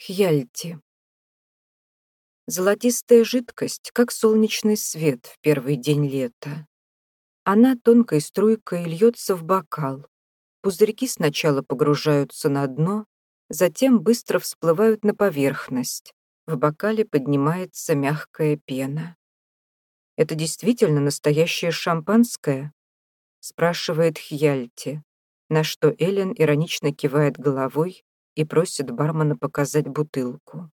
Хьяльти. Золотистая жидкость, как солнечный свет в первый день лета. Она тонкой струйкой льется в бокал. Пузырьки сначала погружаются на дно, затем быстро всплывают на поверхность. В бокале поднимается мягкая пена. «Это действительно настоящее шампанское?» спрашивает Хьяльти, на что Эллен иронично кивает головой и просит бармена показать бутылку.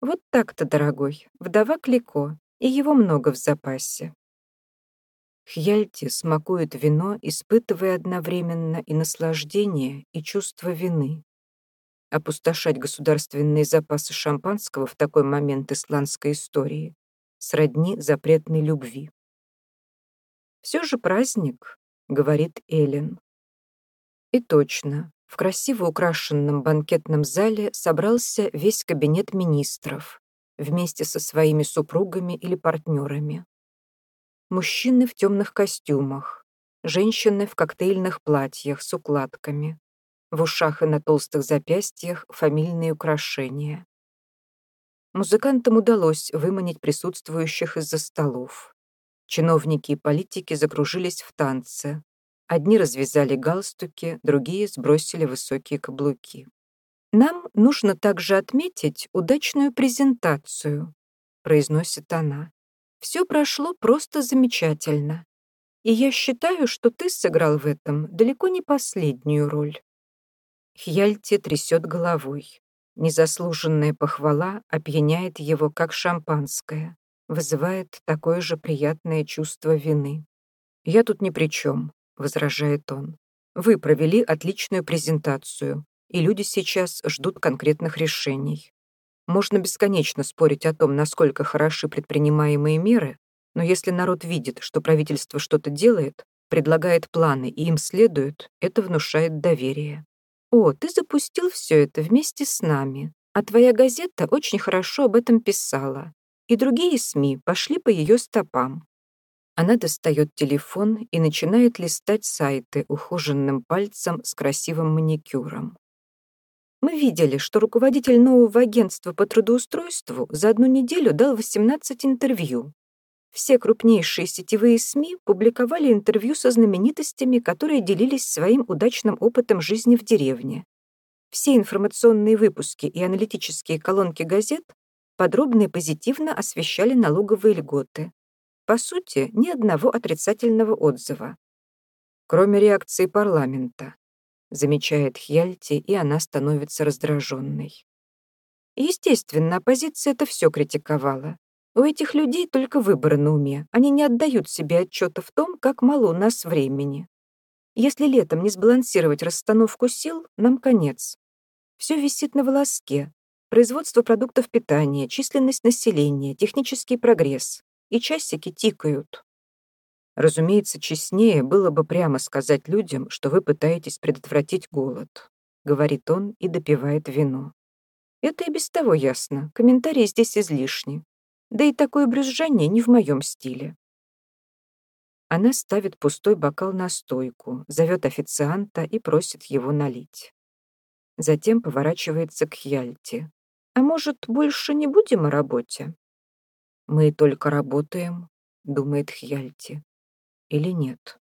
Вот так-то, дорогой, вдова Клико, и его много в запасе. Хьяльти смакует вино, испытывая одновременно и наслаждение, и чувство вины. Опустошать государственные запасы шампанского в такой момент исландской истории сродни запретной любви. «Все же праздник», — говорит Эллен. И точно, в красиво украшенном банкетном зале собрался весь кабинет министров вместе со своими супругами или партнерами. Мужчины в темных костюмах, женщины в коктейльных платьях с укладками, в ушах и на толстых запястьях фамильные украшения. Музыкантам удалось выманить присутствующих из-за столов. Чиновники и политики закружились в танце, Одни развязали галстуки, другие сбросили высокие каблуки. «Нам нужно также отметить удачную презентацию», произносит она. «Все прошло просто замечательно. И я считаю, что ты сыграл в этом далеко не последнюю роль». Хьяльти трясет головой. Незаслуженная похвала опьяняет его, как шампанское, вызывает такое же приятное чувство вины. «Я тут ни при чем», — возражает он. «Вы провели отличную презентацию, и люди сейчас ждут конкретных решений. Можно бесконечно спорить о том, насколько хороши предпринимаемые меры, но если народ видит, что правительство что-то делает, предлагает планы и им следует, это внушает доверие. «О, ты запустил все это вместе с нами, а твоя газета очень хорошо об этом писала, и другие СМИ пошли по ее стопам. Она достает телефон и начинает листать сайты ухоженным пальцем с красивым маникюром. Мы видели, что руководитель нового агентства по трудоустройству за одну неделю дал 18 интервью. Все крупнейшие сетевые СМИ публиковали интервью со знаменитостями, которые делились своим удачным опытом жизни в деревне. Все информационные выпуски и аналитические колонки газет подробно и позитивно освещали налоговые льготы, по сути, ни одного отрицательного отзыва. Кроме реакции парламента, замечает Хьяльти, и она становится раздраженной. Естественно, оппозиция это все критиковала. У этих людей только выборы на уме. Они не отдают себе отчета в том, как мало у нас времени. Если летом не сбалансировать расстановку сил, нам конец. Все висит на волоске. Производство продуктов питания, численность населения, технический прогресс и часики тикают. Разумеется, честнее было бы прямо сказать людям, что вы пытаетесь предотвратить голод, говорит он и допивает вино. Это и без того ясно, комментарии здесь излишни. Да и такое брюзжание не в моем стиле. Она ставит пустой бокал на стойку, зовет официанта и просит его налить. Затем поворачивается к Хьяльте. «А может, больше не будем о работе?» «Мы только работаем», — думает Хьяльти. Или нет?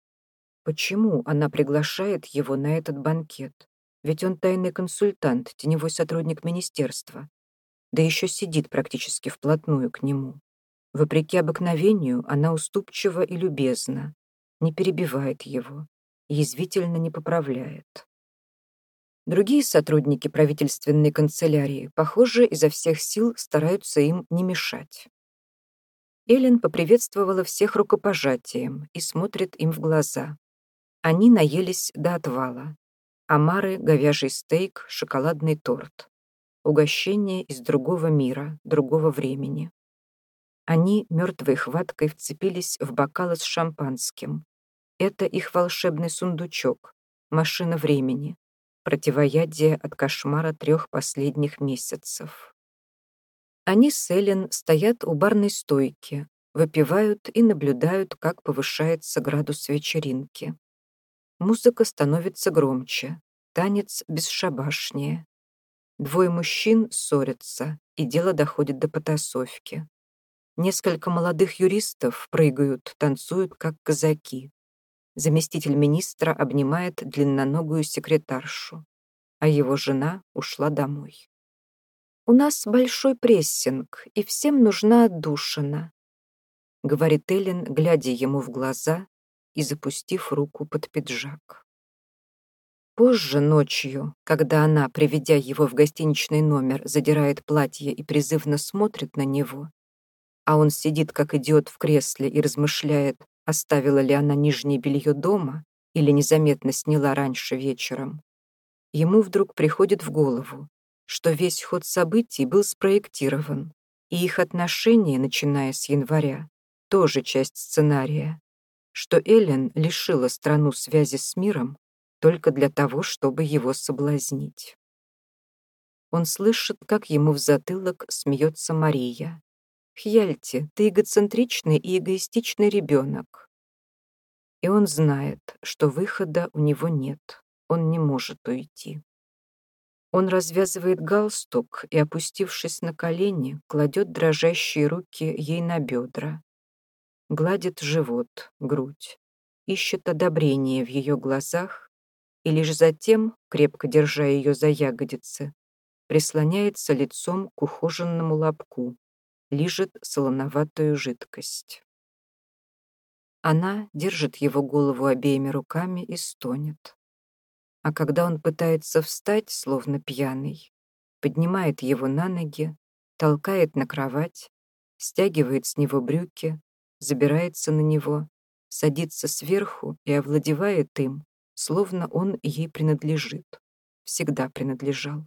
Почему она приглашает его на этот банкет? Ведь он тайный консультант, теневой сотрудник министерства. Да еще сидит практически вплотную к нему. Вопреки обыкновению, она уступчива и любезна, не перебивает его, язвительно не поправляет. Другие сотрудники правительственной канцелярии, похоже, изо всех сил стараются им не мешать. Эллен поприветствовала всех рукопожатием и смотрит им в глаза. Они наелись до отвала. Амары, говяжий стейк, шоколадный торт. Угощение из другого мира, другого времени. Они мертвой хваткой вцепились в бокалы с шампанским. Это их волшебный сундучок, машина времени, противоядие от кошмара трех последних месяцев. Они с Эллен стоят у барной стойки, выпивают и наблюдают, как повышается градус вечеринки. Музыка становится громче, танец бесшабашнее. Двое мужчин ссорятся, и дело доходит до потасовки. Несколько молодых юристов прыгают, танцуют, как казаки. Заместитель министра обнимает длинноногую секретаршу, а его жена ушла домой. «У нас большой прессинг, и всем нужна отдушина», говорит Эллен, глядя ему в глаза и запустив руку под пиджак. Позже, ночью, когда она, приведя его в гостиничный номер, задирает платье и призывно смотрит на него, а он сидит как идиот в кресле и размышляет, оставила ли она нижнее белье дома или незаметно сняла раньше вечером, ему вдруг приходит в голову, что весь ход событий был спроектирован, и их отношения, начиная с января, тоже часть сценария, что Эллен лишила страну связи с миром только для того, чтобы его соблазнить. Он слышит, как ему в затылок смеется Мария. «Хьяльти, ты эгоцентричный и эгоистичный ребенок». И он знает, что выхода у него нет, он не может уйти. Он развязывает галстук и, опустившись на колени, кладет дрожащие руки ей на бедра. Гладит живот, грудь, ищет одобрение в ее глазах и лишь затем, крепко держа ее за ягодицы, прислоняется лицом к ухоженному лобку, лижет солоноватую жидкость. Она держит его голову обеими руками и стонет. А когда он пытается встать, словно пьяный, поднимает его на ноги, толкает на кровать, стягивает с него брюки, забирается на него, садится сверху и овладевает им, словно он ей принадлежит, всегда принадлежал.